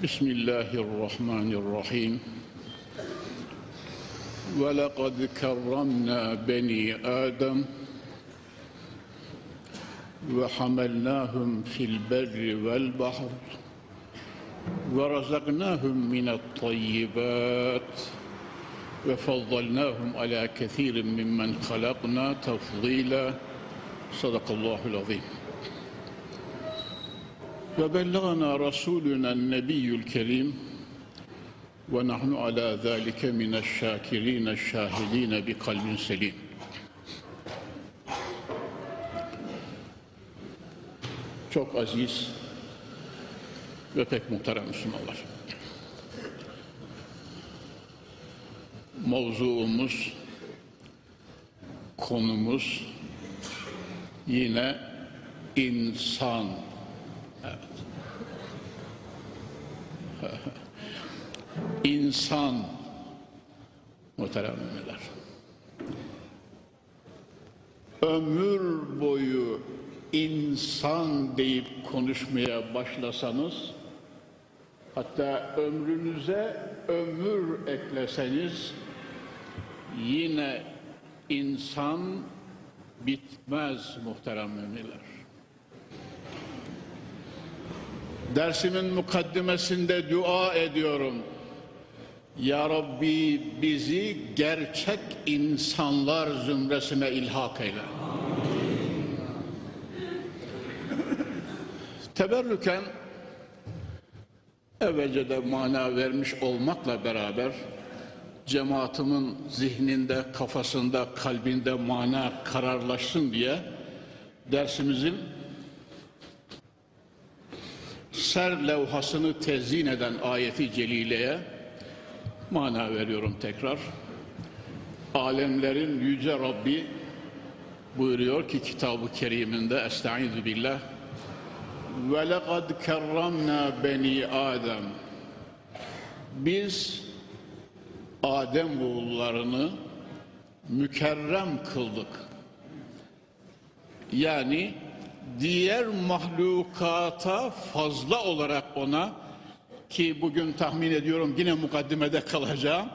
بسم الله الرحمن الرحيم. ولقد كرمنا بني آدم وحملناهم في البر والبحر ورزقناهم من الطيبات وفضلناهم على كثير ممن خلقنا تفضيلا. صدق الله العظيم. وبلغنا رسولنا النبي الكريم ونحن على ذلك من الشاكرين الشاهدين بقلب سليم Çok aziz ve pek muhterem Müslümanlar. Mevzuumuz, konumuz yine insan. İnsan muhterem. Ömür boyu insan deyip konuşmaya başlasanız hatta ömrünüze ömür ekleseniz yine insan bitmez muhterem müminler. Dersimin mukaddimesinde dua ediyorum. Ya Rabbi bizi gerçek insanlar zümresine ilhak eyle. Teberrüken evvelce de mana vermiş olmakla beraber cemaatimin zihninde, kafasında, kalbinde mana kararlaşsın diye dersimizin ser levhasını tezyin eden ayeti celileye mana veriyorum tekrar. Alemlerin yüce Rabbi buyuruyor ki kitabı keriminde Estaizu billah ve lekad kerramna beni Adem biz Adem oğullarını mükerrem kıldık. Yani diğer mahlukata fazla olarak ona ki bugün tahmin ediyorum yine mukaddimede kalacağım.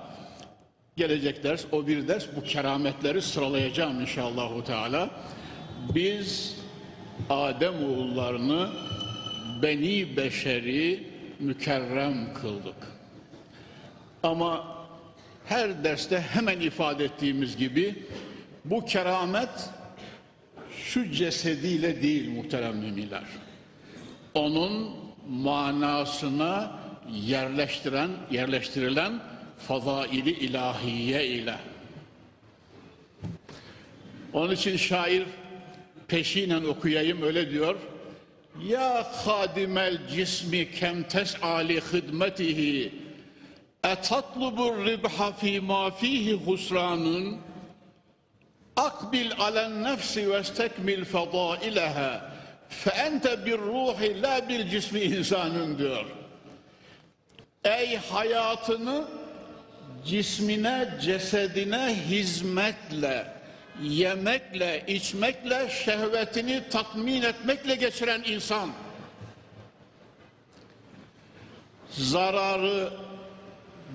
Gelecek ders o bir ders bu kerametleri sıralayacağım inşallahu teala. Biz Adem oğullarını beni beşeri mükerrem kıldık. Ama her derste hemen ifade ettiğimiz gibi bu keramet şu cesediyle değil muhterem müminler. Onun manasına yerleştiren, yerleştirilen fazaili ilahiye ile. Onun için şair peşinen okuyayım öyle diyor. Ya hadimel cismi kem tes'ali hidmetihi etatlubu ribha fi ma fihi husranun akbil alen nefsi ve istekmil fadaileha fe ente bir ruhi la bil cismi insanın diyor. Ey hayatını cismine, cesedine hizmetle, yemekle, içmekle, şehvetini tatmin etmekle geçiren insan. Zararı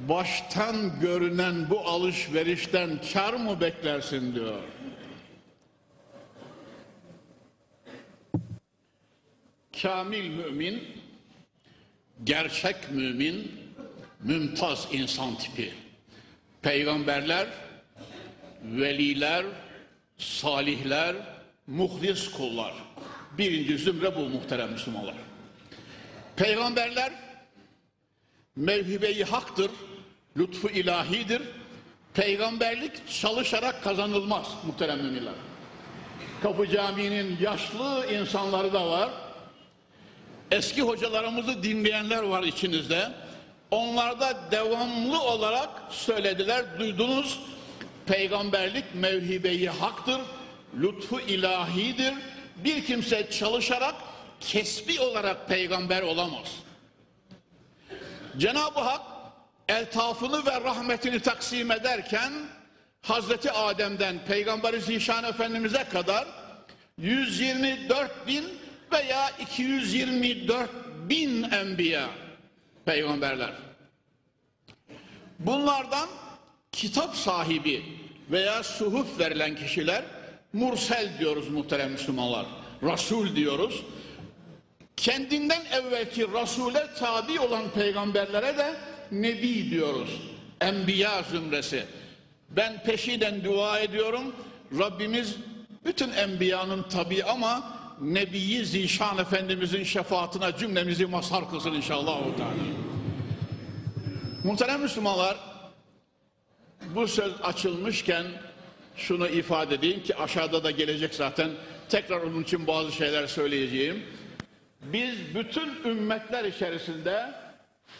baştan görünen bu alışverişten kar mı beklersin diyor. Kamil mümin, gerçek mümin, mümtaz insan tipi. Peygamberler, veliler, salihler, muhlis kullar. Birinci zümre bu muhterem Müslümanlar. Peygamberler mevhibeyi haktır, lütfu ilahidir. Peygamberlik çalışarak kazanılmaz muhterem müminler. Kapı Camii'nin yaşlı insanları da var. Eski hocalarımızı dinleyenler var içinizde. Onlar da devamlı olarak söylediler, duydunuz. Peygamberlik mevhibeyi haktır, lütfu ilahidir. Bir kimse çalışarak kesbi olarak peygamber olamaz. Cenab-ı Hak eltafını ve rahmetini taksim ederken Hazreti Adem'den Peygamberi Zişan Efendimiz'e kadar 124 bin veya 224 bin enbiya peygamberler. Bunlardan kitap sahibi veya suhuf verilen kişiler mursel diyoruz muhterem Müslümanlar. Rasul diyoruz. Kendinden evvelki Rasule tabi olan peygamberlere de Nebi diyoruz. Enbiya zümresi. Ben peşiden dua ediyorum. Rabbimiz bütün enbiyanın tabi ama Nebiyi Zişan Efendimizin şefaatine cümlemizi mazhar kılsın inşallah. Muhterem Müslümanlar bu söz açılmışken şunu ifade edeyim ki aşağıda da gelecek zaten. Tekrar onun için bazı şeyler söyleyeceğim. Biz bütün ümmetler içerisinde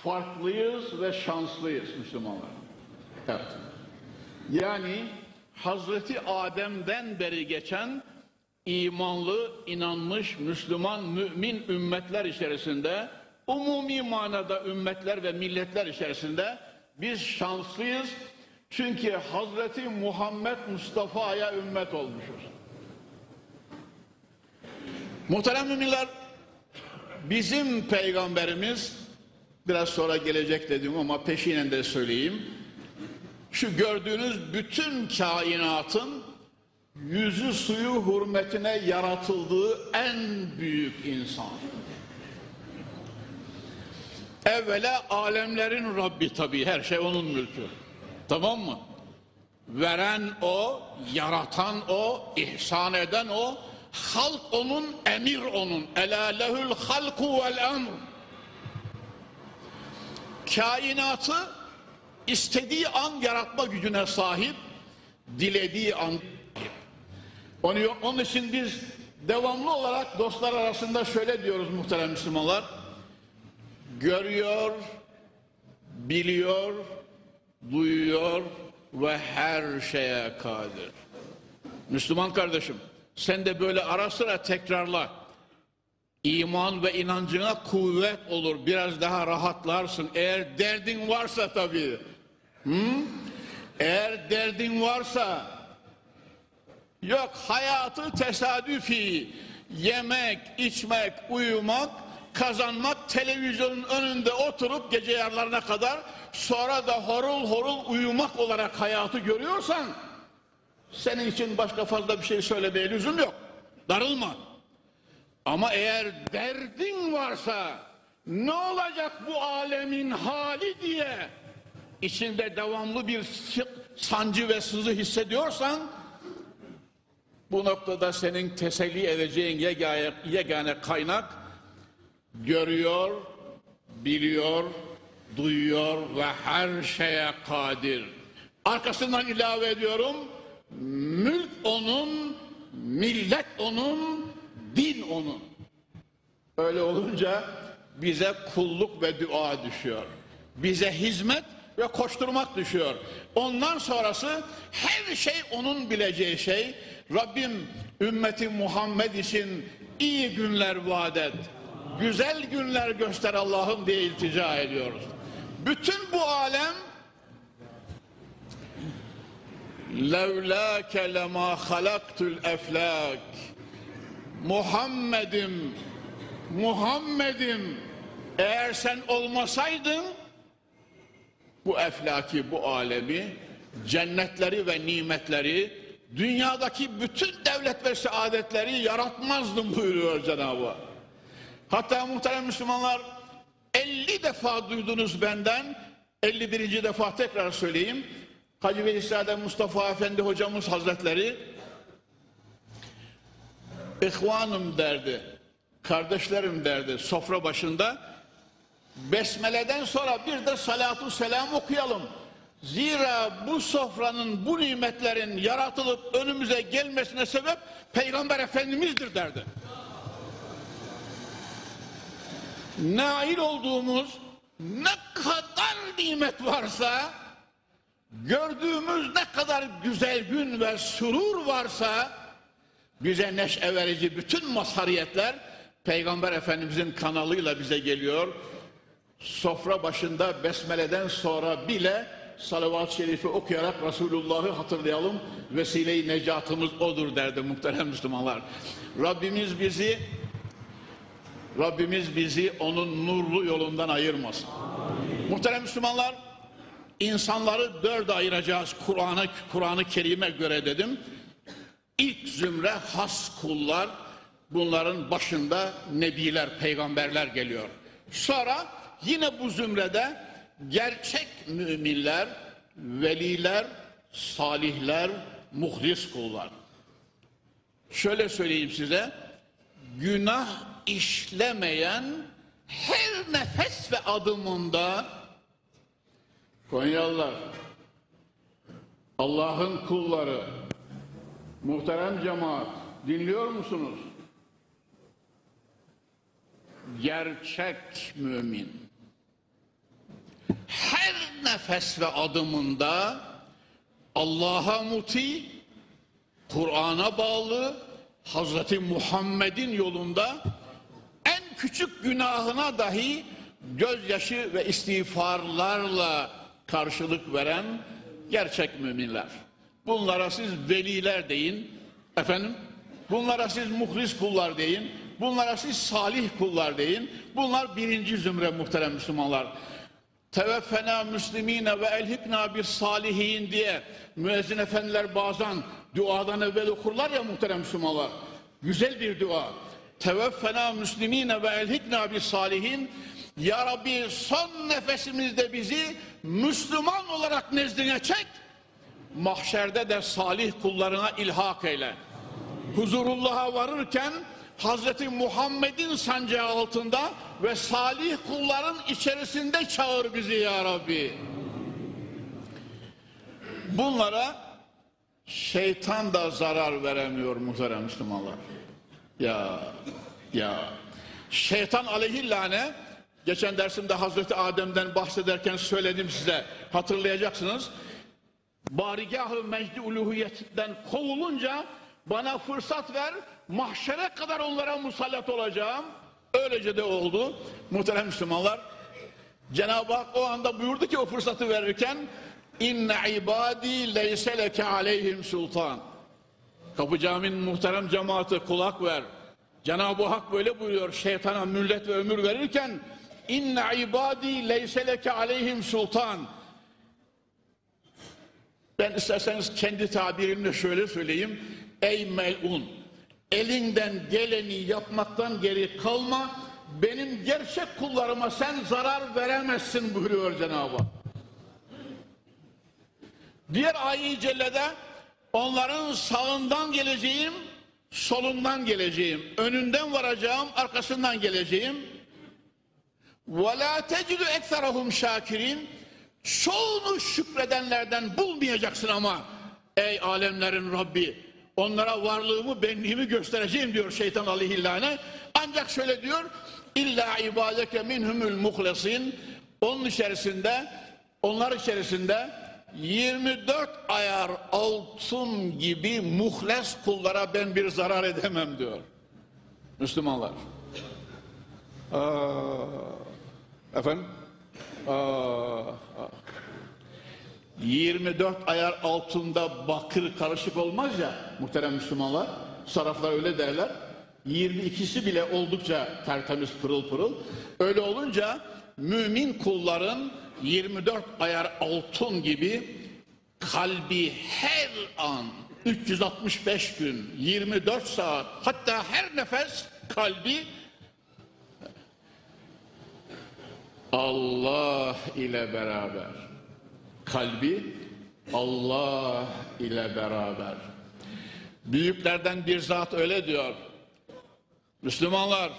farklıyız ve şanslıyız Müslümanlar. Evet. Yani Hazreti Adem'den beri geçen imanlı, inanmış, Müslüman, mümin ümmetler içerisinde, umumi manada ümmetler ve milletler içerisinde biz şanslıyız. Çünkü Hazreti Muhammed Mustafa'ya ümmet olmuşuz. Muhterem müminler, bizim peygamberimiz, biraz sonra gelecek dedim ama peşinen de söyleyeyim. Şu gördüğünüz bütün kainatın yüzü suyu hürmetine yaratıldığı en büyük insan. Evvela alemlerin Rabbi tabii her şey onun mülkü. Tamam mı? Veren o, yaratan o, ihsan eden o, halk onun, emir onun. Ela lehül halku vel emr. Kainatı istediği an yaratma gücüne sahip, dilediği an onun, için biz devamlı olarak dostlar arasında şöyle diyoruz muhterem Müslümanlar. Görüyor, biliyor, duyuyor ve her şeye kadir. Müslüman kardeşim sen de böyle ara sıra tekrarla. İman ve inancına kuvvet olur. Biraz daha rahatlarsın. Eğer derdin varsa tabii. Hı? Eğer derdin varsa yok hayatı tesadüfi yemek, içmek, uyumak, kazanmak, televizyonun önünde oturup gece yarlarına kadar sonra da horul horul uyumak olarak hayatı görüyorsan senin için başka fazla bir şey söylemeye lüzum yok. Darılma. Ama eğer derdin varsa ne olacak bu alemin hali diye içinde devamlı bir sancı ve sızı hissediyorsan bu noktada senin teselli edeceğin yegane, yegane kaynak görüyor, biliyor, duyuyor ve her şeye kadir. Arkasından ilave ediyorum, mülk onun, millet onun, din onun. Öyle olunca bize kulluk ve dua düşüyor. Bize hizmet ve koşturmak düşüyor. Ondan sonrası her şey onun bileceği şey. Rabbim ümmeti Muhammed için iyi günler vaat et. Güzel günler göster Allah'ım diye iltica ediyoruz. Bütün bu alem levlâke lemâ halaktul eflâk Muhammed'im Muhammed'im eğer sen olmasaydın bu eflaki bu alemi cennetleri ve nimetleri dünyadaki bütün devlet ve saadetleri yaratmazdım buyuruyor Cenab-ı. Hatta muhterem Müslümanlar 50 defa duydunuz benden 51. defa tekrar söyleyeyim. Hacı Velisade Mustafa Efendi hocamız hazretleri İhvanım derdi, kardeşlerim derdi sofra başında. Besmele'den sonra bir de salatu selam okuyalım. Zira bu sofranın, bu nimetlerin yaratılıp önümüze gelmesine sebep Peygamber Efendimiz'dir derdi. nail olduğumuz ne kadar nimet varsa, gördüğümüz ne kadar güzel gün ve surur varsa, bize neşe verici bütün mazhariyetler Peygamber Efendimizin kanalıyla bize geliyor. Sofra başında Besmele'den sonra bile salavat-ı şerifi okuyarak Resulullah'ı hatırlayalım. Vesile-i necatımız odur derdi muhterem Müslümanlar. Rabbimiz bizi Rabbimiz bizi onun nurlu yolundan ayırmasın. Muhterem Müslümanlar, insanları dörde ayıracağız Kur'an'a Kur'an-ı Kerim'e göre dedim. İlk zümre has kullar, bunların başında nebiler, peygamberler geliyor. Sonra yine bu zümrede gerçek müminler, veliler, salihler, muhlis kullar. Şöyle söyleyeyim size, günah işlemeyen her nefes ve adımında Konyalılar, Allah'ın kulları, muhterem cemaat dinliyor musunuz? Gerçek mümin. Nefes ve adımında Allah'a muti, Kur'an'a bağlı, Hazreti Muhammed'in yolunda en küçük günahına dahi gözyaşı ve istiğfarlarla karşılık veren gerçek müminler. Bunlara siz veliler deyin. Efendim? Bunlara siz muhlis kullar deyin. Bunlara siz salih kullar deyin. Bunlar birinci zümre muhterem Müslümanlar. Teveffena müslimine ve elhikna bir salihin diye müezzin efendiler bazen duadan evvel okurlar ya muhterem Müslümanlar. Güzel bir dua. Teveffena müslimine ve elhikna bir salihin. Ya Rabbi son nefesimizde bizi Müslüman olarak nezdine çek. Mahşerde de salih kullarına ilhak eyle. Huzurullah'a varırken Hazreti Muhammed'in sancağı altında ve salih kulların içerisinde çağır bizi ya Rabbi. Bunlara şeytan da zarar veremiyor muhterem Müslümanlar. Ya, ya. Şeytan aleyhillâne geçen dersimde Hazreti Adem'den bahsederken söyledim size hatırlayacaksınız. Barigah-ı mecdi kovulunca bana fırsat ver mahşere kadar onlara musallat olacağım. Öylece de oldu muhterem Müslümanlar. Cenab-ı Hak o anda buyurdu ki o fırsatı verirken inne ibadi leyse leke aleyhim sultan. Kapı Camii'nin muhterem cemaati kulak ver. Cenab-ı Hak böyle buyuruyor şeytana müllet ve ömür verirken inne ibadi leyse leke aleyhim sultan. Ben isterseniz kendi tabirimle şöyle söyleyeyim. Ey melun elinden geleni yapmaktan geri kalma. Benim gerçek kullarıma sen zarar veremezsin buyuruyor Cenab-ı Hak. Diğer ayet-i cellede onların sağından geleceğim, solundan geleceğim, önünden varacağım, arkasından geleceğim. وَلَا تَجِدُ اَكْثَرَهُمْ şakirin Çoğunu şükredenlerden bulmayacaksın ama ey alemlerin Rabbi onlara varlığımı, benliğimi göstereceğim diyor şeytan aleyhillâne. Ancak şöyle diyor illa ibadeke minhumul muhlesin onun içerisinde onlar içerisinde 24 ayar altın gibi muhles kullara ben bir zarar edemem diyor. Müslümanlar. Aa, efendim? Aa, aa. 24 ayar altında bakır karışık olmaz ya muhterem Müslümanlar. Saraflar öyle derler. 22'si bile oldukça tertemiz pırıl pırıl. Öyle olunca mümin kulların 24 ayar altın gibi kalbi her an 365 gün 24 saat hatta her nefes kalbi Allah ile beraber kalbi Allah ile beraber. Büyüklerden bir zat öyle diyor. Müslümanlar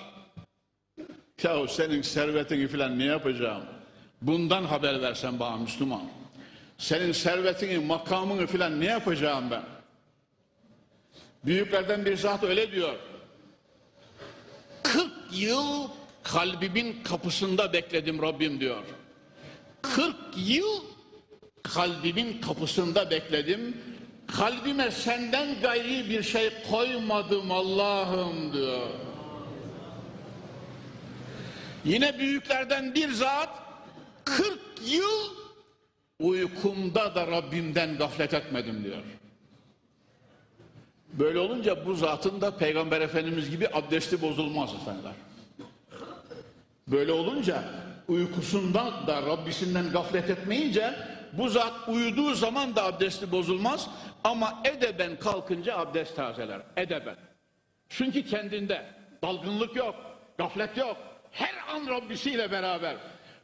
yahu senin servetini filan ne yapacağım? Bundan haber versen bana Müslüman. Senin servetini makamını filan ne yapacağım ben? Büyüklerden bir zat öyle diyor. 40 yıl kalbimin kapısında bekledim Rabbim diyor. 40 yıl kalbimin kapısında bekledim. Kalbime senden gayri bir şey koymadım Allah'ım diyor. Yine büyüklerden bir zat 40 yıl uykumda da Rabbimden gaflet etmedim diyor. Böyle olunca bu zatın da Peygamber Efendimiz gibi abdesti bozulmaz efendiler. Böyle olunca uykusundan da Rabbisinden gaflet etmeyince bu zat uyuduğu zaman da abdesti bozulmaz ama edeben kalkınca abdest tazeler. Edeben. Çünkü kendinde dalgınlık yok, gaflet yok. Her an Rabbisiyle beraber.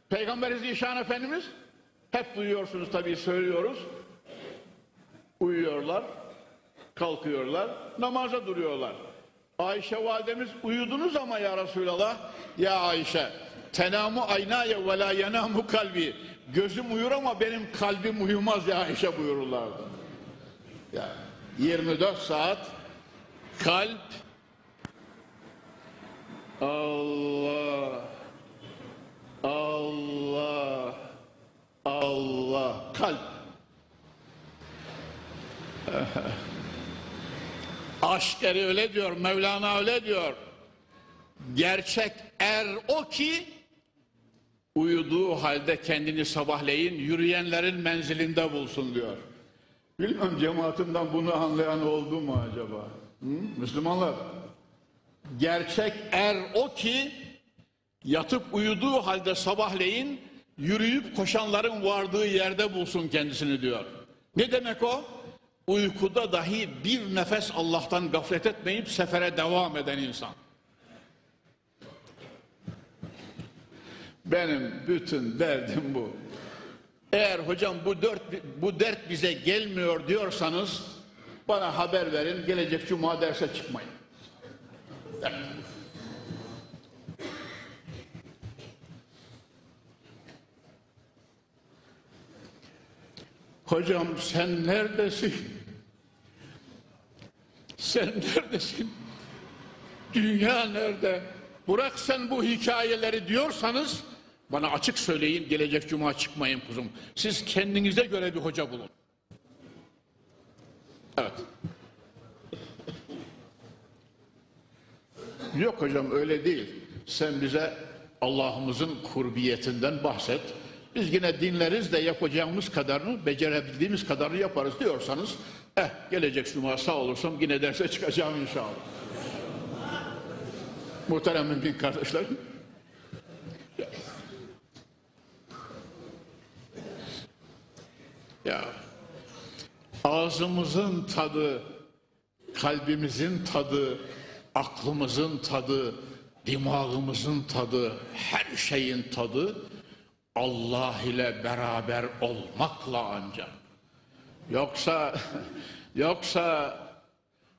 Peygamber Zişan Efendimiz hep duyuyorsunuz tabii söylüyoruz. Uyuyorlar, kalkıyorlar, namaza duruyorlar. Ayşe validemiz uyudunuz ama ya Resulallah. Ya Ayşe, tenamu aynaya ve la yenamu kalbi. Gözüm uyur ama benim kalbim uyumaz ya Ayşe buyururlardı. Ya 24 saat kalp Allah Allah Allah kalp Aşk eri öyle diyor, Mevlana öyle diyor. Gerçek er o ki uyuduğu halde kendini sabahleyin yürüyenlerin menzilinde bulsun diyor. Bilmem cemaatimden bunu anlayan oldu mu acaba? Hı? Müslümanlar, gerçek er o ki yatıp uyuduğu halde sabahleyin yürüyüp koşanların vardığı yerde bulsun kendisini diyor. Ne demek o? Uykuda dahi bir nefes Allah'tan gaflet etmeyip sefere devam eden insan. Benim bütün derdim bu. Eğer hocam bu dört bu dert bize gelmiyor diyorsanız bana haber verin. Gelecek cuma derse çıkmayın. Hocam sen neredesin? Sen neredesin? Dünya nerede? Bırak sen bu hikayeleri diyorsanız bana açık söyleyin gelecek cuma çıkmayın kuzum. Siz kendinize göre bir hoca bulun. Evet. Yok hocam öyle değil. Sen bize Allah'ımızın kurbiyetinden bahset. Biz yine dinleriz de yapacağımız kadarını, becerebildiğimiz kadarını yaparız diyorsanız, eh gelecek cuma sağ olursam yine derse çıkacağım inşallah. Muhterem mümin kardeşlerim. Ya ağzımızın tadı, kalbimizin tadı, aklımızın tadı, dimağımızın tadı, her şeyin tadı Allah ile beraber olmakla ancak. Yoksa yoksa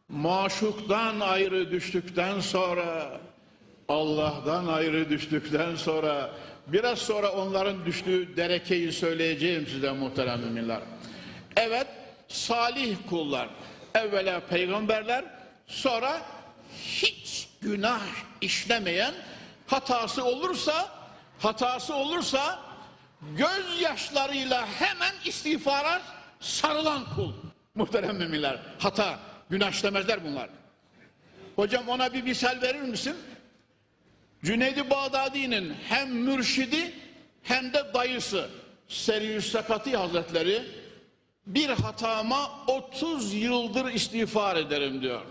maşuktan ayrı düştükten sonra Allah'tan ayrı düştükten sonra biraz sonra onların düştüğü derekeyi söyleyeceğim size muhterem müminler. Evet salih kullar evvela peygamberler sonra hiç günah işlemeyen hatası olursa hatası olursa gözyaşlarıyla hemen istiğfara sarılan kul. Muhterem müminler. Hata, günah işlemezler bunlar. Hocam ona bir misal verir misin? Cüneydi Bağdadi'nin hem mürşidi hem de dayısı Seriüs Sakati Hazretleri bir hatama 30 yıldır istiğfar ederim diyor.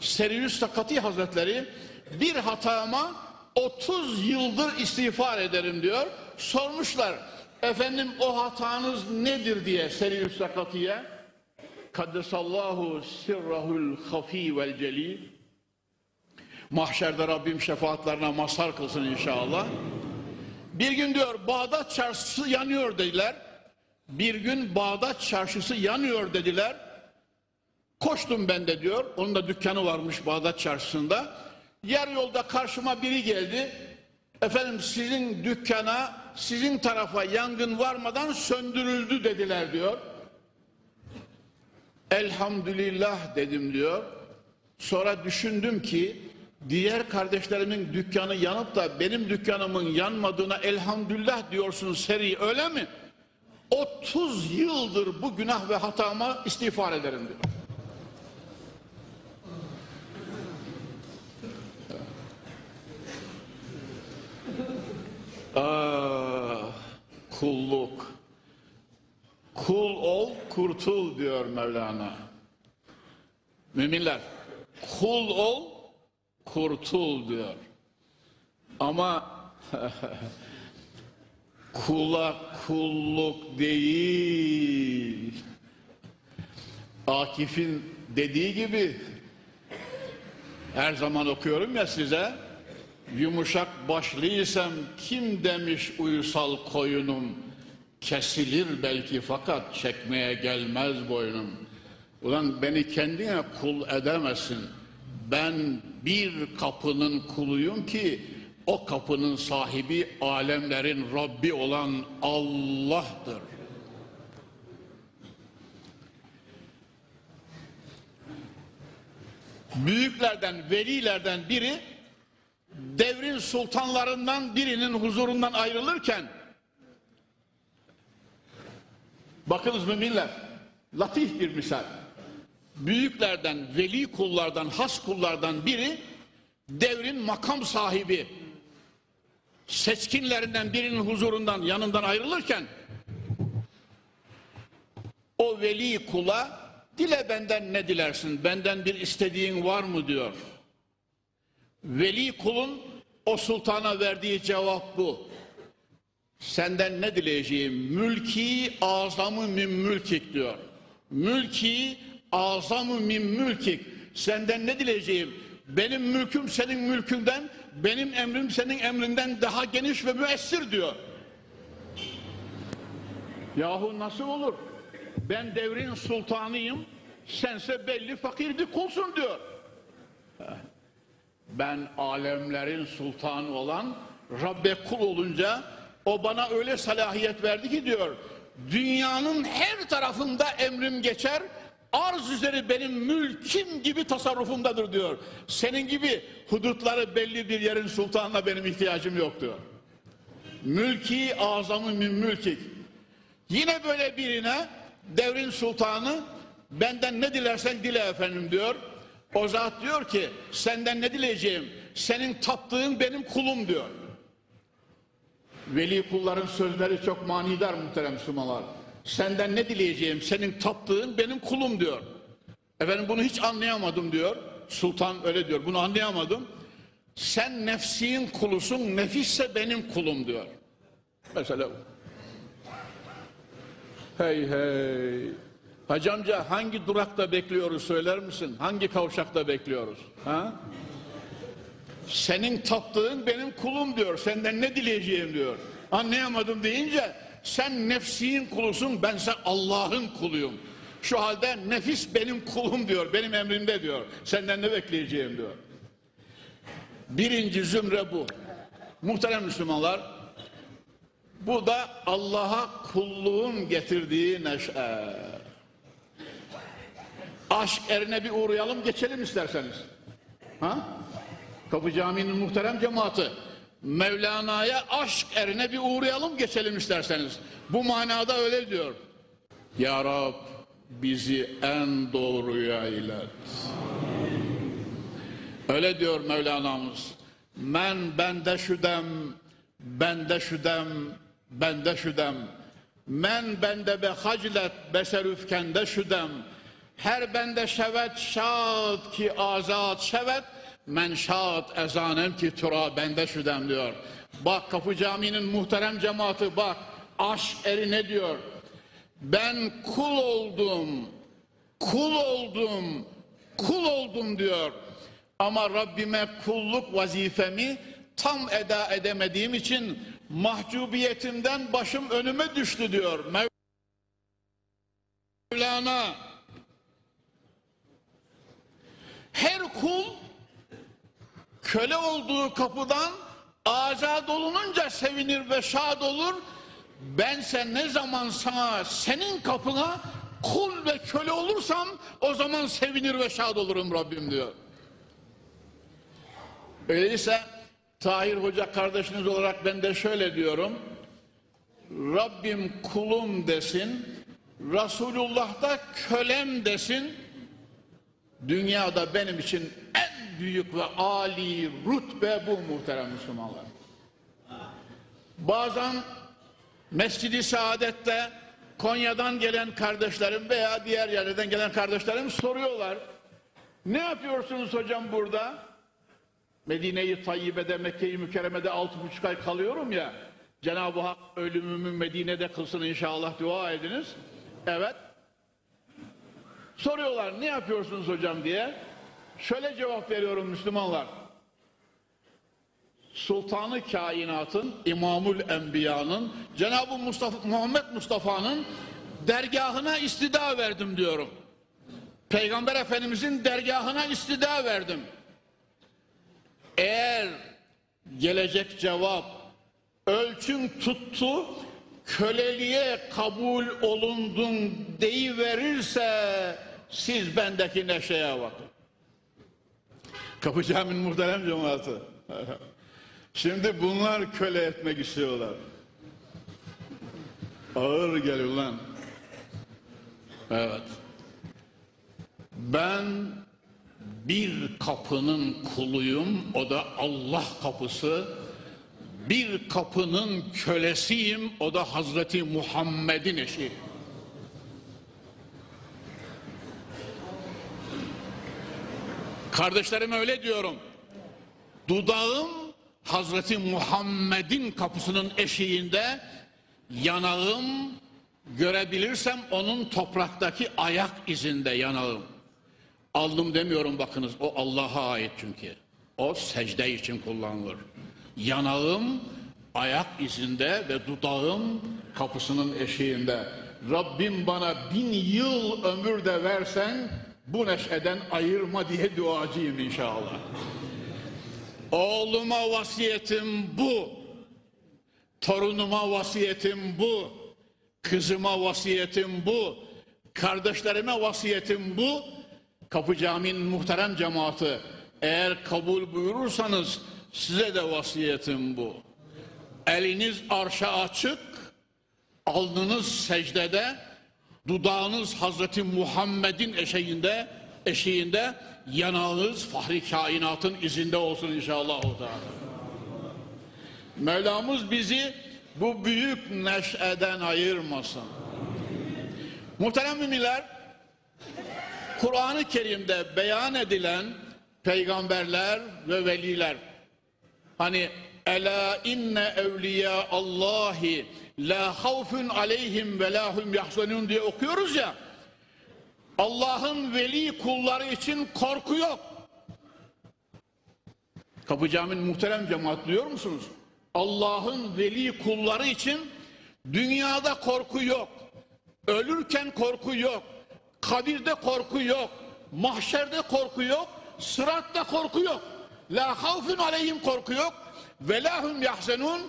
Seriüs Sakati Hazretleri bir hatama 30 yıldır istiğfar ederim diyor. Sormuşlar efendim o hatanız nedir diye Seriüs Sakati'ye. Kaddesallahu sirrahul hafi vel celil. Mahşerde Rabbim şefaatlerine mazhar kılsın inşallah. Bir gün diyor Bağdat çarşısı yanıyor dediler. Bir gün Bağdat çarşısı yanıyor dediler. Koştum ben de diyor. Onun da dükkanı varmış Bağdat çarşısında. Yer yolda karşıma biri geldi. Efendim sizin dükkana, sizin tarafa yangın varmadan söndürüldü dediler diyor. Elhamdülillah dedim diyor. Sonra düşündüm ki diğer kardeşlerimin dükkanı yanıp da benim dükkanımın yanmadığına elhamdülillah diyorsun seri öyle mi? 30 yıldır bu günah ve hatama istiğfar ederim diyor. Ah, kulluk. Kul ol, kurtul diyor Mevlana. Müminler, kul ol, kurtul diyor. Ama kula kulluk değil. Akif'in dediği gibi her zaman okuyorum ya size yumuşak başlıysam kim demiş uysal koyunum kesilir belki fakat çekmeye gelmez boynum. Ulan beni kendine kul edemezsin. Ben bir kapının kuluyum ki o kapının sahibi alemlerin Rabbi olan Allah'tır. Büyüklerden, velilerden biri devrin sultanlarından birinin huzurundan ayrılırken bakınız müminler latif bir misal büyüklerden, veli kullardan, has kullardan biri devrin makam sahibi seçkinlerinden birinin huzurundan yanından ayrılırken o veli kula dile benden ne dilersin? Benden bir istediğin var mı? diyor. Veli kulun o sultana verdiği cevap bu. Senden ne dileyeceğim? Mülki azamı min mülkik diyor. Mülki azamı min mülkik. Senden ne dileyeceğim? Benim mülküm senin mülkünden benim emrim senin emrinden daha geniş ve müessir diyor. Yahu nasıl olur? Ben devrin sultanıyım sense belli fakir bir kulsun diyor. Ben alemlerin sultanı olan Rabbe kul olunca o bana öyle salahiyet verdi ki diyor dünyanın her tarafında emrim geçer arz üzeri benim mülkim gibi tasarrufumdadır diyor. Senin gibi hudutları belli bir yerin sultanına benim ihtiyacım yok diyor. Mülki azamı min mülkik. Yine böyle birine devrin sultanı benden ne dilersen dile efendim diyor. O zat diyor ki senden ne dileyeceğim? Senin taptığın benim kulum diyor. Veli kulların sözleri çok manidar muhterem Müslümanlar. Senden ne dileyeceğim? Senin taptığın benim kulum diyor. Efendim bunu hiç anlayamadım diyor. Sultan öyle diyor. Bunu anlayamadım. Sen nefsin kulusun, nefisse benim kulum diyor. Mesela Hey hey. Hacı amca hangi durakta bekliyoruz söyler misin? Hangi kavşakta bekliyoruz? Ha? Senin taptığın benim kulum diyor. Senden ne dileyeceğim diyor. Anlayamadım deyince sen nefsin kulusun bense Allah'ın kuluyum. Şu halde nefis benim kulum diyor. Benim emrimde diyor. Senden ne bekleyeceğim diyor. Birinci zümre bu. Muhterem Müslümanlar bu da Allah'a kulluğun getirdiği neşe. Aşk erine bir uğrayalım geçelim isterseniz. Ha? Kapı Camii'nin muhterem cemaati. Mevlana'ya aşk erine bir uğrayalım geçelim isterseniz. Bu manada öyle diyor. Ya Rab bizi en doğruya ilet. Öyle diyor Mevlana'mız. Men bende şüdem, bende şüdem, bende şüdem. Men bende be haclet beserüfkende şüdem. Her bende şevet şad ki azat şevet Men şahat ezanem ki tura bende şüdem diyor. Bak Kapı Camii'nin muhterem cemaati bak. Aşk eri ne diyor? Ben kul oldum. Kul oldum. Kul oldum diyor. Ama Rabbime kulluk vazifemi tam eda edemediğim için mahcubiyetimden başım önüme düştü diyor. Mevlana her kul köle olduğu kapıdan azad olununca sevinir ve şad olur. Bense ne zaman sana senin kapına kul ve köle olursam o zaman sevinir ve şad olurum Rabbim diyor. Öyleyse Tahir Hoca kardeşiniz olarak ben de şöyle diyorum. Rabbim kulum desin, Resulullah da kölem desin. Dünyada benim için en büyük ve âli rütbe bu muhterem Müslümanlar. Bazen Mescidi Saadet'te Konya'dan gelen kardeşlerim veya diğer yerlerden gelen kardeşlerim soruyorlar. Ne yapıyorsunuz hocam burada? Medine-i Tayyibe'de, Mekke-i Mükerreme'de altı buçuk ay kalıyorum ya. Cenab-ı Hak ölümümü Medine'de kılsın inşallah dua ediniz. Evet. Soruyorlar ne yapıyorsunuz hocam diye. Şöyle cevap veriyorum Müslümanlar. Sultanı kainatın, İmamül Enbiya'nın, Cenab-ı Mustafa, Muhammed Mustafa'nın dergahına istida verdim diyorum. Peygamber Efendimizin dergahına istida verdim. Eğer gelecek cevap ölçüm tuttu, köleliğe kabul olundun deyiverirse siz bendeki neşeye bakın. Kapı Camii'nin muhterem cemaati. Şimdi bunlar köle etmek istiyorlar. Ağır geliyor lan. Evet. Ben bir kapının kuluyum, o da Allah kapısı. Bir kapının kölesiyim, o da Hazreti Muhammed'in eşi. Kardeşlerime öyle diyorum. Dudağım Hazreti Muhammed'in kapısının eşiğinde, yanağım görebilirsem onun topraktaki ayak izinde yanağım. Aldım demiyorum bakınız o Allah'a ait çünkü. O secde için kullanılır. Yanağım ayak izinde ve dudağım kapısının eşiğinde. Rabbim bana bin yıl ömür de versen bu neşeden ayırma diye duacıyım inşallah. Oğluma vasiyetim bu. Torunuma vasiyetim bu. Kızıma vasiyetim bu. Kardeşlerime vasiyetim bu. Kapı Camii'nin muhterem cemaati eğer kabul buyurursanız size de vasiyetim bu. Eliniz arşa açık, alnınız secdede, dudağınız Hazreti Muhammed'in eşeğinde, eşiğinde, yanağınız fahri kainatın izinde olsun inşallah. Mevlamız bizi bu büyük neşeden ayırmasın. Muhterem müminler, Kur'an-ı Kerim'de beyan edilen peygamberler ve veliler hani ela inne evliya Allahi la havfun aleyhim ve la hum yahzanun diye okuyoruz ya Allah'ın veli kulları için korku yok. Kapı Camii'nin muhterem cemaat duyuyor musunuz? Allah'ın veli kulları için dünyada korku yok. Ölürken korku yok. Kabirde korku yok. Mahşerde korku yok. Sıratta korku yok. La havfun aleyhim korku yok. Ve lahum yahzenun.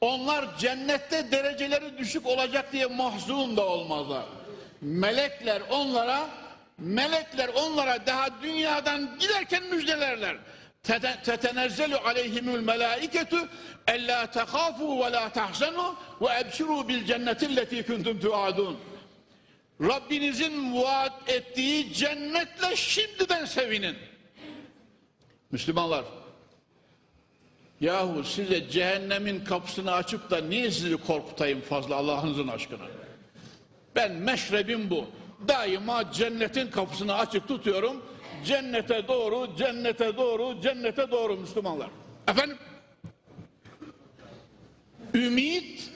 Onlar cennette dereceleri düşük olacak diye mahzun da olmazlar. Melekler onlara melekler onlara daha dünyadan giderken müjdelerler. Tetenezzelu aleyhimül melaiketu ella tehafu ve la tahzenu ve ebşiru bil cennetilleti kuntum tuadun. Rabbinizin vaat ettiği cennetle şimdiden sevinin. Müslümanlar, yahu size cehennemin kapısını açıp da niye sizi korkutayım fazla Allah'ınızın aşkına? Ben meşrebim bu. Daima cennetin kapısını açık tutuyorum. Cennete doğru, cennete doğru, cennete doğru Müslümanlar. Efendim? Ümit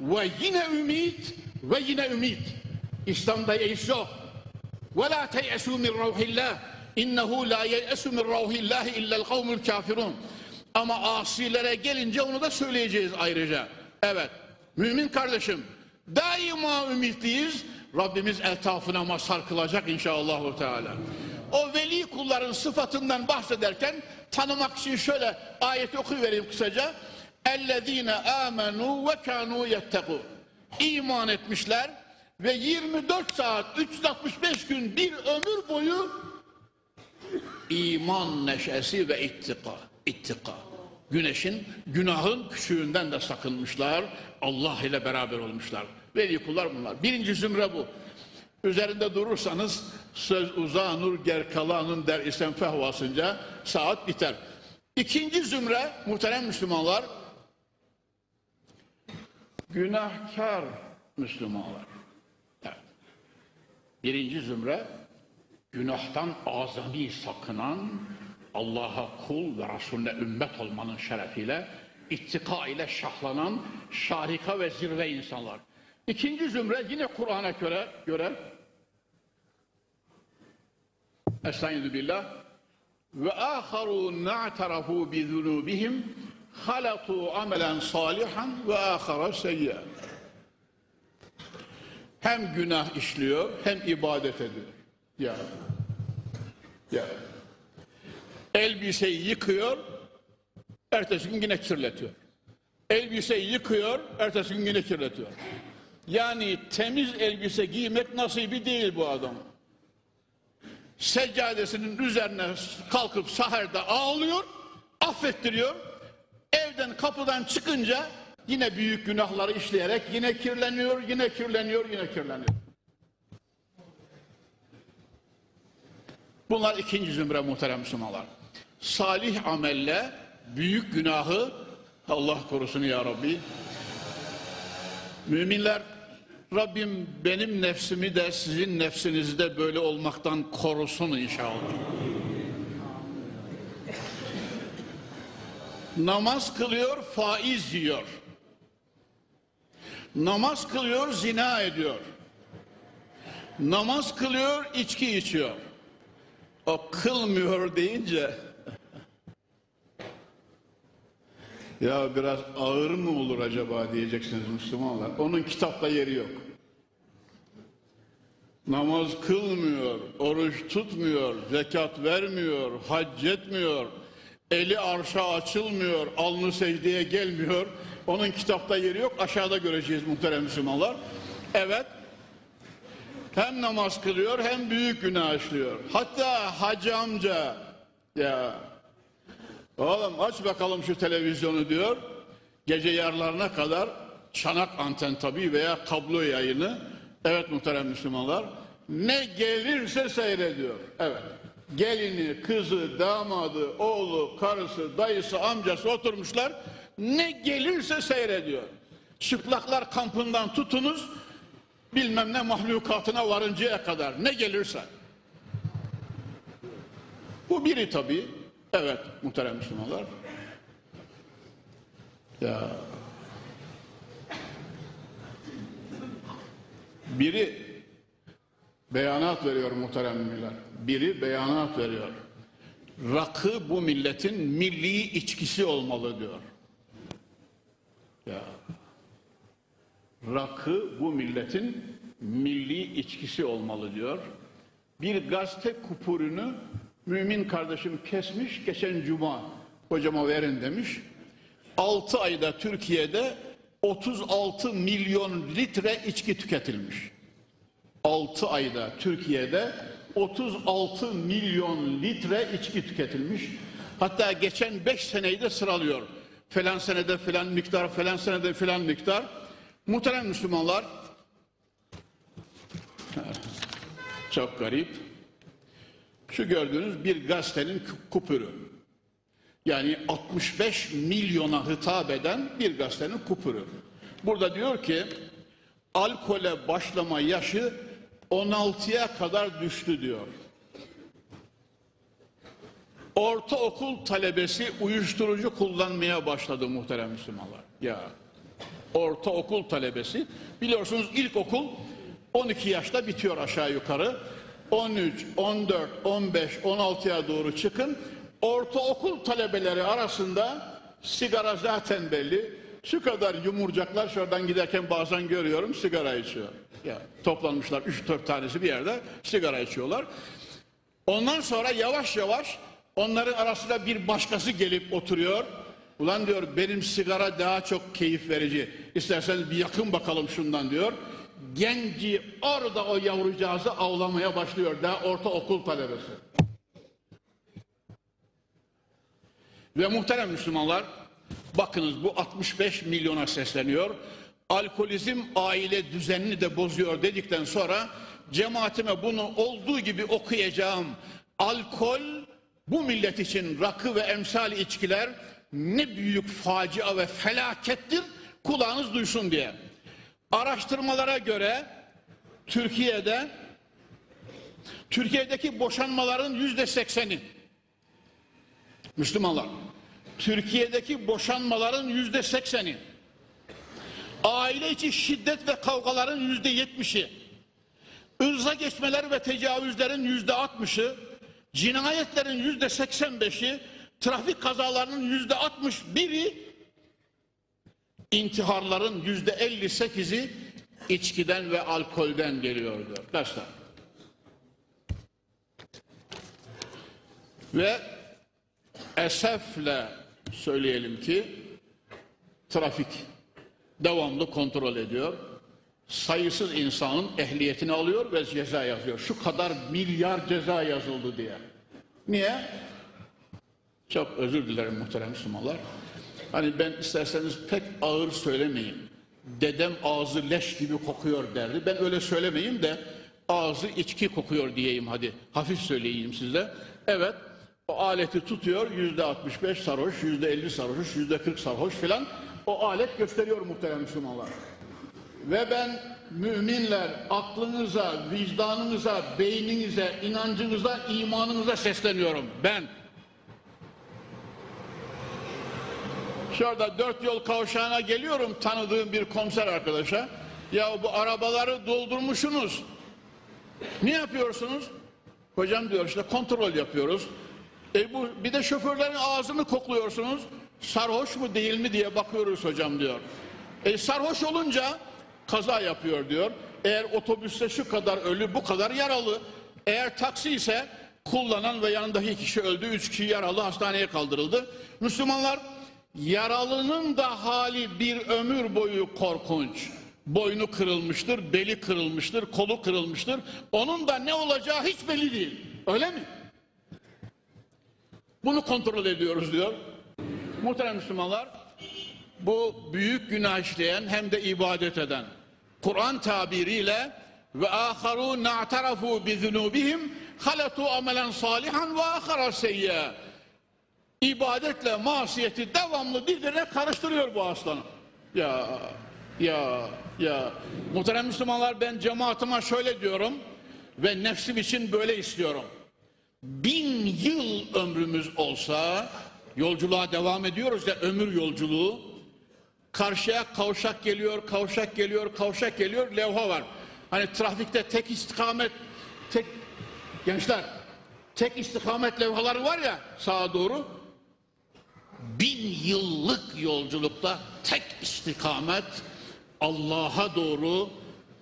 ve yine ümit ve yine ümit. İslam'da yeis yok. Ve la teyesu min ruhillah. İnnehu la yeyesu min ruhillah illel kavmul kafirun. Ama asilere gelince onu da söyleyeceğiz ayrıca. Evet. Mümin kardeşim daima ümitliyiz. Rabbimiz eltafına mazhar kılacak inşallah. Teala. O veli kulların sıfatından bahsederken tanımak için şöyle ayeti okuyuvereyim kısaca. اَلَّذ۪ينَ آمَنُوا وَكَانُوا يَتَّقُوا İman etmişler ve 24 saat 365 gün bir ömür boyu iman neşesi ve ittika İttika. Güneşin, günahın küçüğünden de sakınmışlar. Allah ile beraber olmuşlar. Veli kullar bunlar. Birinci zümre bu. Üzerinde durursanız söz uzanur gerkalanın der isem fehvasınca saat biter. İkinci zümre muhterem Müslümanlar günahkar Müslümanlar. Evet. Birinci zümre günahtan azami sakınan Allah'a kul ve Resulüne ümmet olmanın şerefiyle ittika ile şahlanan şarika ve zirve insanlar. İkinci zümre yine Kur'an'a göre, göre Estaizu billah ve aharu na'tarafu bi zunubihim halatu amelen salihan ve ahara seyyi'en hem günah işliyor hem ibadet ediyor. Ya. Ya. Elbiseyi yıkıyor, ertesi gün yine kirletiyor. Elbiseyi yıkıyor, ertesi gün yine kirletiyor. Yani temiz elbise giymek nasibi değil bu adam. Seccadesinin üzerine kalkıp saherde ağlıyor, affettiriyor. Evden kapıdan çıkınca yine büyük günahları işleyerek yine kirleniyor, yine kirleniyor, yine kirleniyor. Bunlar ikinci zümre muhterem Müslümanlar. Salih amelle büyük günahı Allah korusun ya Rabbi. Müminler Rabbim benim nefsimi de sizin nefsinizi de böyle olmaktan korusun inşallah. Namaz kılıyor, faiz yiyor. Namaz kılıyor, zina ediyor. Namaz kılıyor, içki içiyor. O kılmıyor deyince ya biraz ağır mı olur acaba diyeceksiniz Müslümanlar. Onun kitapta yeri yok. Namaz kılmıyor, oruç tutmuyor, zekat vermiyor, hac etmiyor, eli arşa açılmıyor, alnı secdeye gelmiyor. Onun kitapta yeri yok. Aşağıda göreceğiz muhterem Müslümanlar. Evet, hem namaz kılıyor hem büyük günah işliyor. Hatta hacı amca ya oğlum aç bakalım şu televizyonu diyor. Gece yarlarına kadar çanak anten tabii veya kablo yayını. Evet muhterem Müslümanlar. Ne gelirse seyrediyor. Evet. Gelini, kızı, damadı, oğlu, karısı, dayısı, amcası oturmuşlar. Ne gelirse seyrediyor. Çıplaklar kampından tutunuz bilmem ne mahlukatına varıncaya kadar ne gelirse. Bu biri tabii. Evet muhterem Müslümanlar. Ya. Biri beyanat veriyor muhterem müminler. Biri beyanat veriyor. Rakı bu milletin milli içkisi olmalı diyor. Ya rakı bu milletin milli içkisi olmalı diyor. Bir gazete kupurunu mümin kardeşim kesmiş geçen cuma hocama verin demiş. 6 ayda Türkiye'de 36 milyon litre içki tüketilmiş. 6 ayda Türkiye'de 36 milyon litre içki tüketilmiş. Hatta geçen 5 seneyi de sıralıyor. Falan senede falan miktar, falan senede falan miktar. Muhterem Müslümanlar, çok garip. Şu gördüğünüz bir gazetenin kupürü. Yani 65 milyona hitap eden bir gazetenin kupürü. Burada diyor ki alkole başlama yaşı 16'ya kadar düştü diyor. Ortaokul talebesi uyuşturucu kullanmaya başladı muhterem Müslümanlar. Ya ortaokul talebesi. Biliyorsunuz ilkokul 12 yaşta bitiyor aşağı yukarı. 13, 14, 15, 16'ya doğru çıkın. Ortaokul talebeleri arasında sigara zaten belli. Şu kadar yumurcaklar şuradan giderken bazen görüyorum sigara içiyor. Ya toplanmışlar 3-4 tanesi bir yerde sigara içiyorlar. Ondan sonra yavaş yavaş onların arasında bir başkası gelip oturuyor. Ulan diyor benim sigara daha çok keyif verici. İsterseniz bir yakın bakalım şundan diyor. Genci orada o yavrucağızı avlamaya başlıyor. Daha ortaokul talebesi. Ve muhterem Müslümanlar bakınız bu 65 milyona sesleniyor. Alkolizm aile düzenini de bozuyor dedikten sonra cemaatime bunu olduğu gibi okuyacağım. Alkol bu millet için rakı ve emsal içkiler ne büyük facia ve felakettir kulağınız duysun diye. Araştırmalara göre Türkiye'de Türkiye'deki boşanmaların yüzde sekseni Müslümanlar Türkiye'deki boşanmaların yüzde sekseni aile içi şiddet ve kavgaların yüzde yetmişi ırza geçmeler ve tecavüzlerin yüzde altmışı cinayetlerin yüzde seksen beşi trafik kazalarının yüzde altmış biri intiharların yüzde elli sekizi içkiden ve alkolden geliyordu arkadaşlar. Ve esefle söyleyelim ki trafik devamlı kontrol ediyor. Sayısız insanın ehliyetini alıyor ve ceza yazıyor. Şu kadar milyar ceza yazıldı diye. Niye? Çok özür dilerim muhterem Müslümanlar. Hani ben isterseniz pek ağır söylemeyin. Dedem ağzı leş gibi kokuyor derdi. Ben öyle söylemeyeyim de ağzı içki kokuyor diyeyim hadi. Hafif söyleyeyim size. Evet o aleti tutuyor yüzde 65 sarhoş, yüzde 50 sarhoş, yüzde 40 sarhoş filan. O alet gösteriyor muhterem Müslümanlar. Ve ben müminler aklınıza, vicdanınıza, beyninize, inancınıza, imanınıza sesleniyorum. Ben Şurada dört yol kavşağına geliyorum tanıdığım bir komiser arkadaşa. Ya bu arabaları doldurmuşsunuz. Ne yapıyorsunuz? Hocam diyor işte kontrol yapıyoruz. E bu bir de şoförlerin ağzını kokluyorsunuz. Sarhoş mu değil mi diye bakıyoruz hocam diyor. E sarhoş olunca kaza yapıyor diyor. Eğer otobüste şu kadar ölü bu kadar yaralı. Eğer taksi ise kullanan ve yanındaki kişi öldü. Üç kişi yaralı hastaneye kaldırıldı. Müslümanlar yaralının da hali bir ömür boyu korkunç. Boynu kırılmıştır, beli kırılmıştır, kolu kırılmıştır. Onun da ne olacağı hiç belli değil. Öyle mi? Bunu kontrol ediyoruz diyor. Muhterem Müslümanlar, bu büyük günah işleyen hem de ibadet eden. Kur'an tabiriyle ve aharu na'tarafu bi zunubihim halatu amelen salihan ve ahara seyye. İbadetle masiyeti devamlı birbirine karıştırıyor bu aslanı. Ya ya ya muhterem Müslümanlar ben cemaatıma şöyle diyorum ve nefsim için böyle istiyorum. Bin yıl ömrümüz olsa yolculuğa devam ediyoruz ya ömür yolculuğu karşıya kavşak geliyor, kavşak geliyor, kavşak geliyor, levha var. Hani trafikte tek istikamet, tek gençler, tek istikamet levhaları var ya sağa doğru. Bin yıllık yolculukta tek istikamet Allah'a doğru,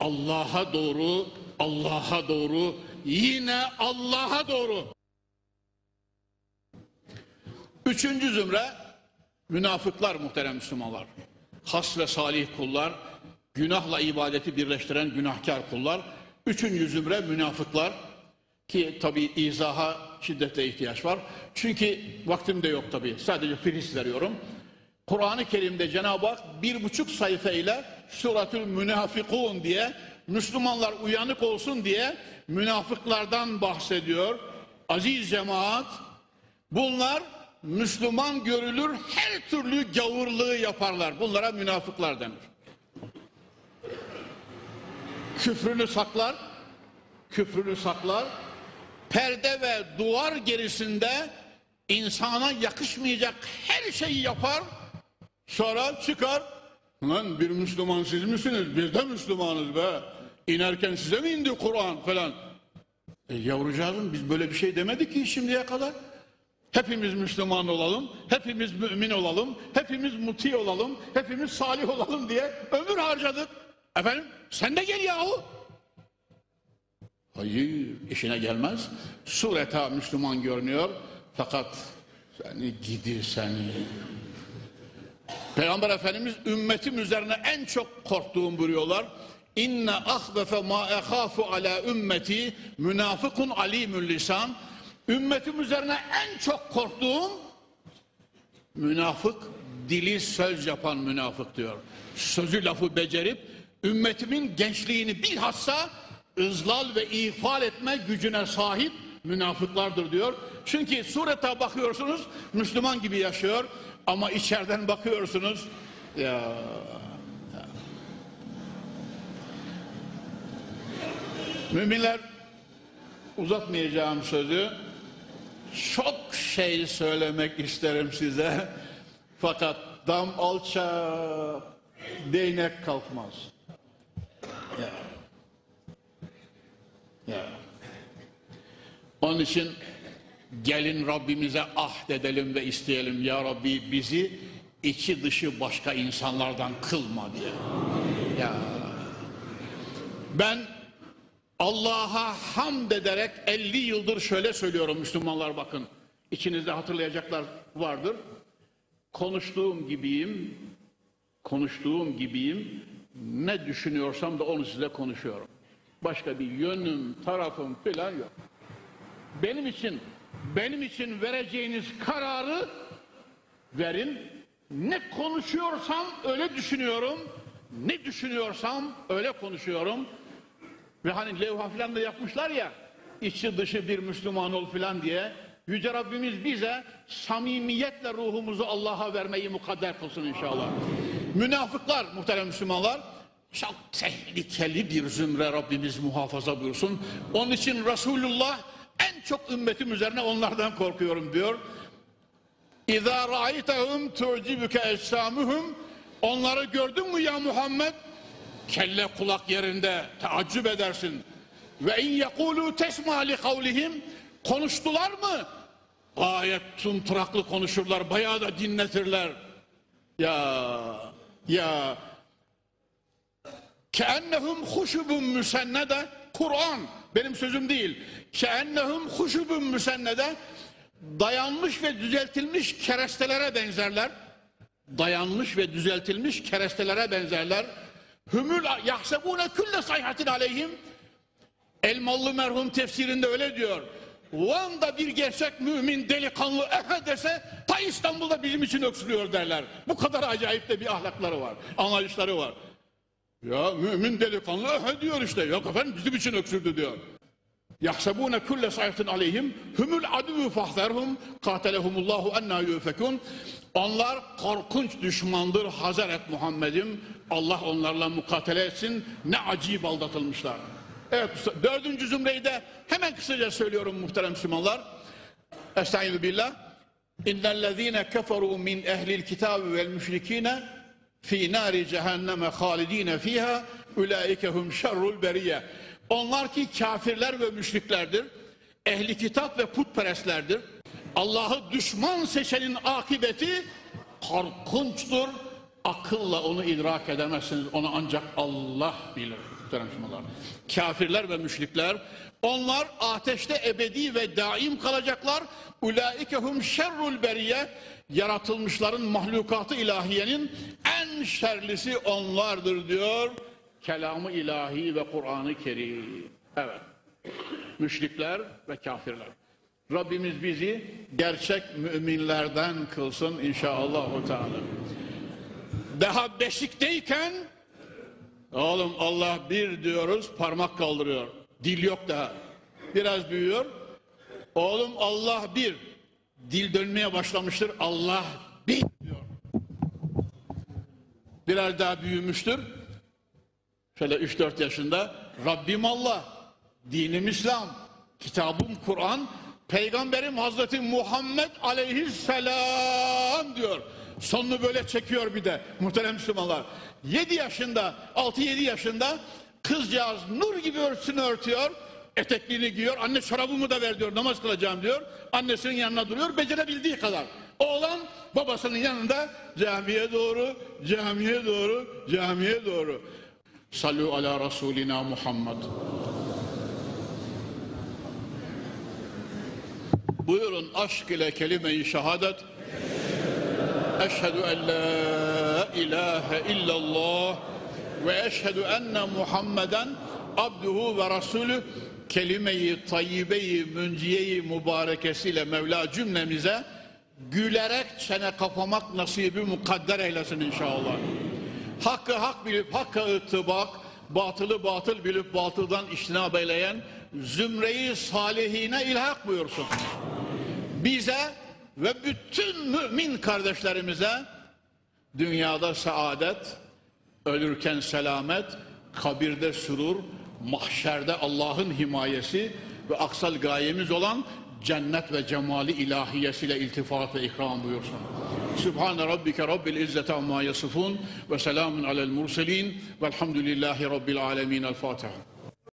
Allah'a doğru, Allah'a doğru, yine Allah'a doğru. Üçüncü zümre münafıklar muhterem Müslümanlar. Has ve salih kullar, günahla ibadeti birleştiren günahkar kullar. Üçüncü zümre münafıklar ki tabi izaha şiddetle ihtiyaç var. Çünkü vaktim de yok tabi. Sadece filis veriyorum. Kur'an-ı Kerim'de Cenab-ı Hak bir buçuk sayfa ile Suratül Münafikun diye Müslümanlar uyanık olsun diye münafıklardan bahsediyor. Aziz cemaat bunlar Müslüman görülür her türlü gavurluğu yaparlar. Bunlara münafıklar denir. Küfrünü saklar, küfrünü saklar, perde ve duvar gerisinde insana yakışmayacak her şeyi yapar, sonra çıkar, lan bir Müslüman siz misiniz, biz de Müslümanız be, inerken size mi indi Kur'an falan. E yavrucağızım biz böyle bir şey demedik ki şimdiye kadar. Hepimiz Müslüman olalım, hepimiz mümin olalım, hepimiz muti olalım, hepimiz salih olalım diye ömür harcadık. Efendim sen de gel yahu. Hayır işine gelmez. Sureta Müslüman görünüyor fakat seni gidi seni. Peygamber Efendimiz ümmetim üzerine en çok korktuğum buyuruyorlar. İnne ahvefe ma ehafu ala ümmeti münafıkun alimül lisan. Ümmetim üzerine en çok korktuğum Münafık dili söz yapan münafık diyor. Sözü lafı becerip ümmetimin gençliğini bilhassa ızlal ve ihfal etme gücüne sahip münafıklardır diyor. Çünkü surete bakıyorsunuz Müslüman gibi yaşıyor ama içeriden bakıyorsunuz ya Müminler uzatmayacağım sözü çok şey söylemek isterim size. Fakat dam alçak, değnek kalkmaz. Ya. Ya. Onun için gelin Rabbimize ahdedelim ve isteyelim. Ya Rabbi bizi içi dışı başka insanlardan kılma diye. Ya. Ben Allah'a hamd ederek 50 yıldır şöyle söylüyorum Müslümanlar bakın. İçinizde hatırlayacaklar vardır. Konuştuğum gibiyim, konuştuğum gibiyim. Ne düşünüyorsam da onu size konuşuyorum. Başka bir yönüm, tarafım falan yok. Benim için, benim için vereceğiniz kararı verin. Ne konuşuyorsam öyle düşünüyorum. Ne düşünüyorsam öyle konuşuyorum. Ve hani levha filan da yapmışlar ya içi dışı bir Müslüman ol filan diye. Yüce Rabbimiz bize samimiyetle ruhumuzu Allah'a vermeyi mukadder kılsın inşallah. Münafıklar muhterem Müslümanlar çok tehlikeli bir zümre Rabbimiz muhafaza buyursun. Onun için Resulullah en çok ümmetim üzerine onlardan korkuyorum diyor. İza ra'aytehum tu'cibuke ecsamuhum Onları gördün mü ya Muhammed? kelle kulak yerinde teaccüp edersin. Ve in yekulu tesma li kavlihim konuştular mı? Gayet tunturaklı konuşurlar, bayağı da dinletirler. Ya ya keennehum huşubun müsennede Kur'an benim sözüm değil. Keennehum huşubun müsennede dayanmış ve düzeltilmiş kerestelere benzerler. Dayanmış ve düzeltilmiş kerestelere benzerler. Hümül yahsebune külle sayhatin aleyhim. Elmalı merhum tefsirinde öyle diyor. Van'da bir gerçek mümin delikanlı ehe dese ta İstanbul'da bizim için öksürüyor derler. Bu kadar acayip de bir ahlakları var, anlayışları var. Ya mümin delikanlı ehe diyor işte. Yok efendim bizim için öksürdü diyor. Yahsebune kulle sayhatin aleyhim humul aduvü fahzerhum katelehumullahu enna yufekun. Onlar korkunç düşmandır Hazret Muhammed'im. Allah onlarla mukatele etsin. Ne acayip aldatılmışlar. Evet dördüncü zümreyi de hemen kısaca söylüyorum muhterem Müslümanlar. Estaizu billah. İnnellezîne keferû min ehlil kitâbi vel müşrikîne fî nâri cehenneme halidîne fîhâ ulaikehum şerrul beriyye. Onlar ki kafirler ve müşriklerdir. Ehli kitap ve putperestlerdir. Allah'ı düşman seçenin akıbeti korkunçtur. Akılla onu idrak edemezsiniz. Onu ancak Allah bilir. Kafirler ve müşrikler onlar ateşte ebedi ve daim kalacaklar. Ulaikehum şerrul beriye yaratılmışların mahlukatı ilahiyenin en şerlisi onlardır diyor. Kelamı ilahi ve Kur'an-ı Kerim. Evet. Müşrikler ve kafirler. Rabbimiz bizi gerçek müminlerden kılsın inşallah. Daha beşikteyken oğlum Allah bir diyoruz parmak kaldırıyor. Dil yok daha. Biraz büyüyor. Oğlum Allah bir. Dil dönmeye başlamıştır. Allah bir diyor. Biraz daha büyümüştür. Şöyle 3-4 yaşında Rabbim Allah, dinim İslam, kitabım Kur'an, Peygamberim Hazreti Muhammed aleyhisselam diyor. Sonunu böyle çekiyor bir de muhterem Müslümanlar. 7 yaşında, 6-7 yaşında kızcağız nur gibi örtüsünü örtüyor. Etekliğini giyiyor. Anne çorabımı da ver diyor. Namaz kılacağım diyor. Annesinin yanına duruyor. Becerebildiği kadar. Oğlan babasının yanında camiye doğru, camiye doğru, camiye doğru. Sallu ala Resulina Muhammed. Buyurun aşk ile kelime-i şehadet. Eşhedü en la ilahe illallah ve eşhedü enne Muhammeden abduhu ve rasulü kelime-i tayyibe-i mübarekesiyle Mevla cümlemize gülerek çene kapamak nasibi mukadder eylesin inşallah. Hakkı hak bilip hakka ıttibak, batılı batıl bilip batıldan iştinab eyleyen zümreyi salihine ilhak buyursun. Bize ve bütün mümin kardeşlerimize dünyada saadet, ölürken selamet, kabirde sürur, mahşerde Allah'ın himayesi ve aksal gayemiz olan cennet ve cemali ilahiyesiyle iltifat ve ikram buyursun. Sübhane Rabbike Rabbil İzzeti Amma Yasifun ve selamun alel murselin velhamdülillahi Rabbil Alemin. El Fatiha.